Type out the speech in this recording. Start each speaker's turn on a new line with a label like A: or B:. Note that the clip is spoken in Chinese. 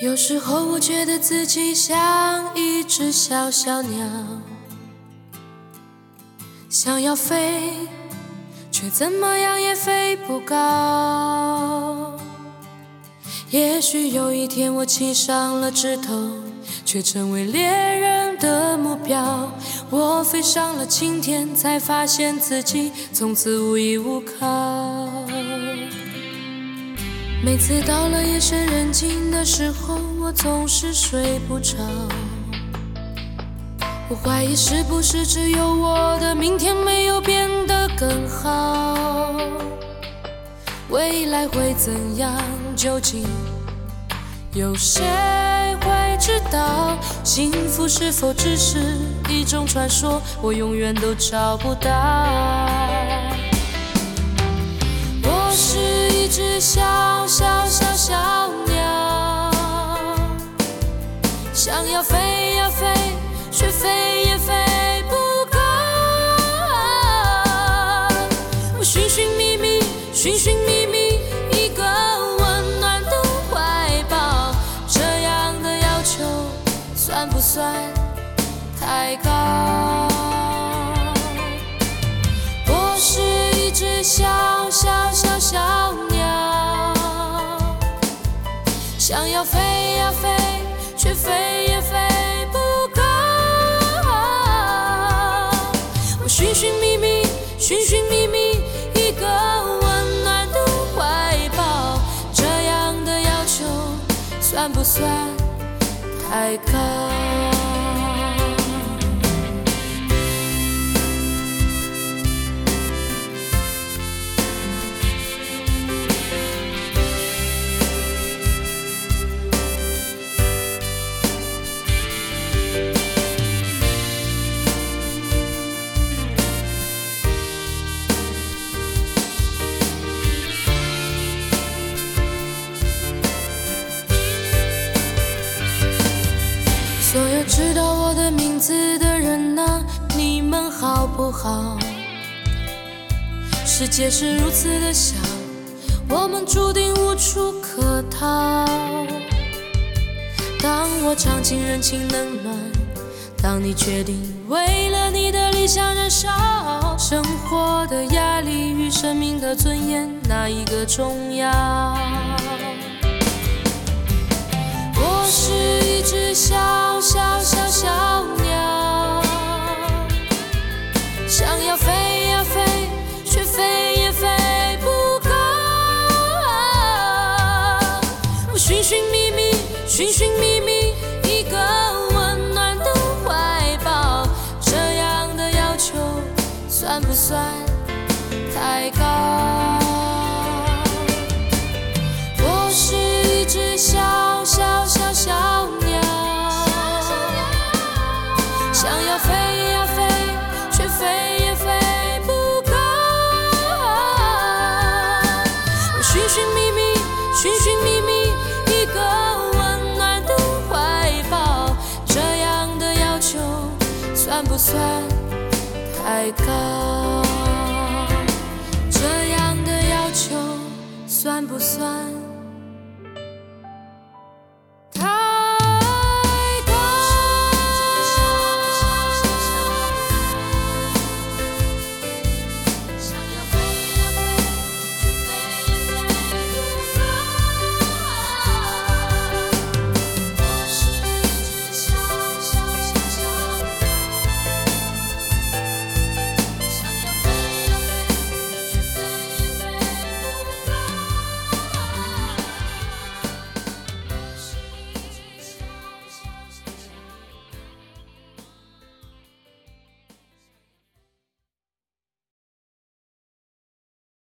A: 有时候我觉得自己像一只小小鸟，想要飞，却怎么样也飞不高。也许有一天我栖上了枝头，却成为猎人的目标。我飞上了青天，才发现自己从此无依无靠。每次到了夜深人静的时候，我总是睡不着。我怀疑是不是只有我的明天没有变得更好？未来会怎样？究竟有谁会知道？幸福是否只是一种传说？我永远都找不到。小小小小鸟，想要飞呀飞，却飞要飞呀飞，却飞也飞不高。我寻寻觅觅，寻寻觅觅一个温暖的怀抱，这样的要求算不算太高？不好？世界是如此的小，我们注定无处可逃。当我尝尽人情冷暖，当你决定为了你的理想燃烧，生活的压力与生命的尊严，哪一个重要？寻寻觅觅，寻寻觅觅。太高？这样的要求算不算？